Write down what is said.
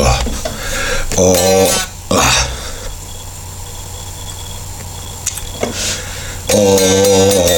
あ。あ。あ。あ。